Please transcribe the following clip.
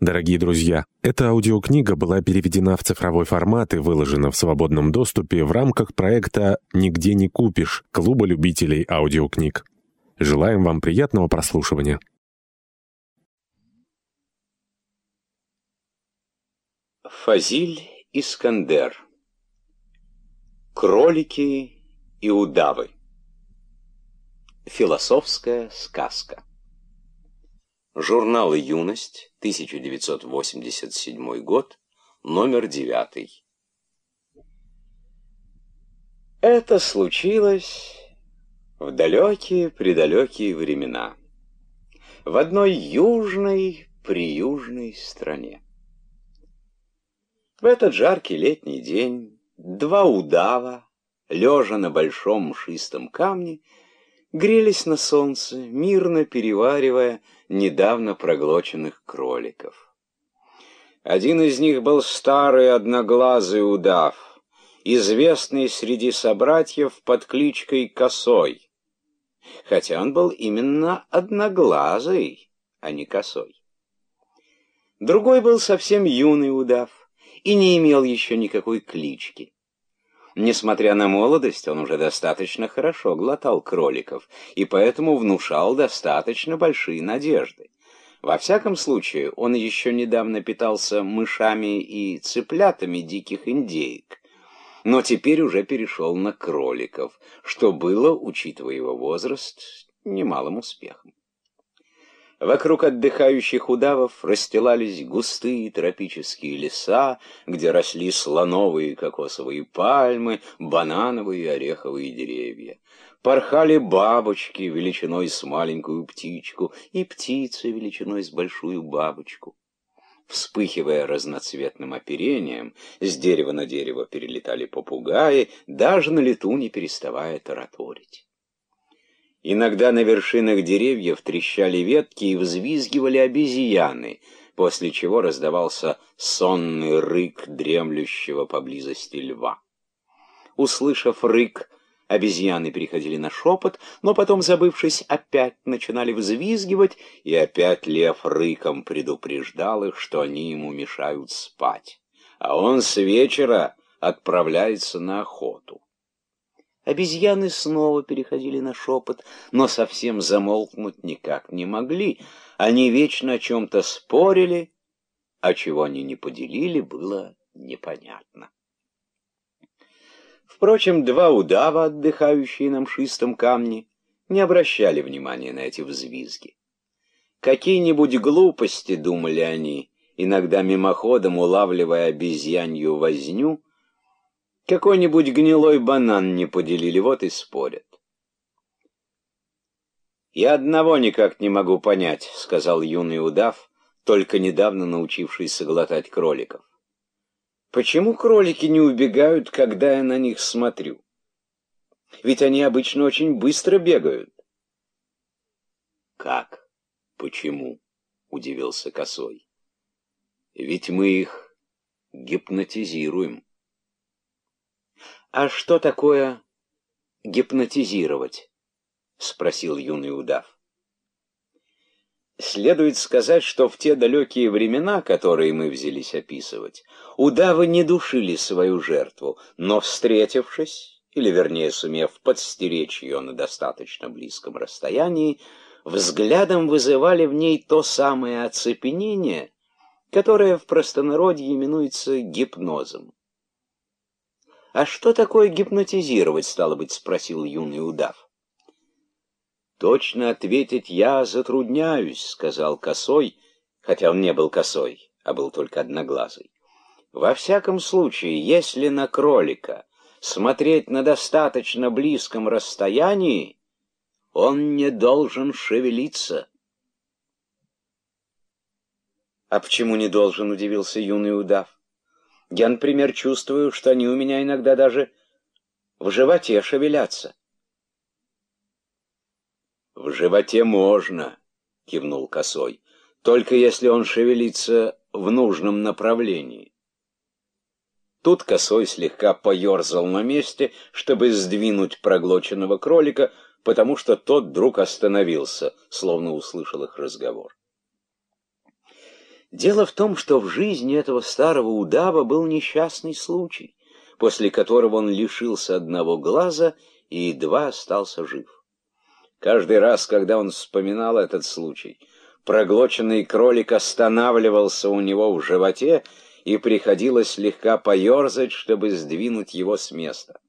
Дорогие друзья, эта аудиокнига была переведена в цифровой формат и выложена в свободном доступе в рамках проекта «Нигде не купишь» Клуба любителей аудиокниг. Желаем вам приятного прослушивания. Фазиль Искандер Кролики и удавы Философская сказка Журнал «Юность», 1987 год, номер 9. Это случилось в далекие-предалекие времена, в одной южной, приюжной стране. В этот жаркий летний день два удава, лежа на большом мшистом камне, грелись на солнце, мирно переваривая недавно проглоченных кроликов. Один из них был старый одноглазый удав, известный среди собратьев под кличкой Косой, хотя он был именно одноглазый, а не косой. Другой был совсем юный удав и не имел еще никакой клички. Несмотря на молодость, он уже достаточно хорошо глотал кроликов, и поэтому внушал достаточно большие надежды. Во всяком случае, он еще недавно питался мышами и цыплятами диких индеек, но теперь уже перешел на кроликов, что было, учитывая его возраст, немалым успехом. Вокруг отдыхающих удавов расстилались густые тропические леса, где росли слоновые кокосовые пальмы, банановые и ореховые деревья. Порхали бабочки величиной с маленькую птичку и птицы величиной с большую бабочку. Вспыхивая разноцветным оперением, с дерева на дерево перелетали попугаи, даже на лету не переставая тараторить. Иногда на вершинах деревьев трещали ветки и взвизгивали обезьяны, после чего раздавался сонный рык дремлющего поблизости льва. Услышав рык, обезьяны переходили на шепот, но потом, забывшись, опять начинали взвизгивать, и опять лев рыком предупреждал их, что они ему мешают спать, а он с вечера отправляется на охоту. Обезьяны снова переходили на шепот, но совсем замолкнуть никак не могли. Они вечно о чем-то спорили, а чего они не поделили, было непонятно. Впрочем, два удава, отдыхающие на мшистом камне, не обращали внимания на эти взвизги. Какие-нибудь глупости, думали они, иногда мимоходом улавливая обезьянью возню, какой-нибудь гнилой банан не поделили, вот и спорят. «Я одного никак не могу понять», — сказал юный удав, только недавно научившийся глотать кроликов. «Почему кролики не убегают, когда я на них смотрю? Ведь они обычно очень быстро бегают». «Как? Почему?» — удивился Косой. «Ведь мы их гипнотизируем». «А что такое гипнотизировать?» — спросил юный удав. Следует сказать, что в те далекие времена, которые мы взялись описывать, удавы не душили свою жертву, но, встретившись, или вернее сумев подстеречь ее на достаточно близком расстоянии, взглядом вызывали в ней то самое оцепенение, которое в простонародье именуется гипнозом. «А что такое гипнотизировать, стало быть?» — спросил юный удав. «Точно ответить я затрудняюсь», — сказал косой, хотя он не был косой, а был только одноглазый. «Во всяком случае, если на кролика смотреть на достаточно близком расстоянии, он не должен шевелиться». «А почему не должен?» — удивился юный удав. Я, например, чувствую, что они у меня иногда даже в животе шевелятся. «В животе можно», — кивнул Косой, — «только если он шевелится в нужном направлении». Тут Косой слегка поерзал на месте, чтобы сдвинуть проглоченного кролика, потому что тот вдруг остановился, словно услышал их разговор. Дело в том, что в жизни этого старого удава был несчастный случай, после которого он лишился одного глаза и едва остался жив. Каждый раз, когда он вспоминал этот случай, проглоченный кролик останавливался у него в животе, и приходилось слегка поерзать, чтобы сдвинуть его с места.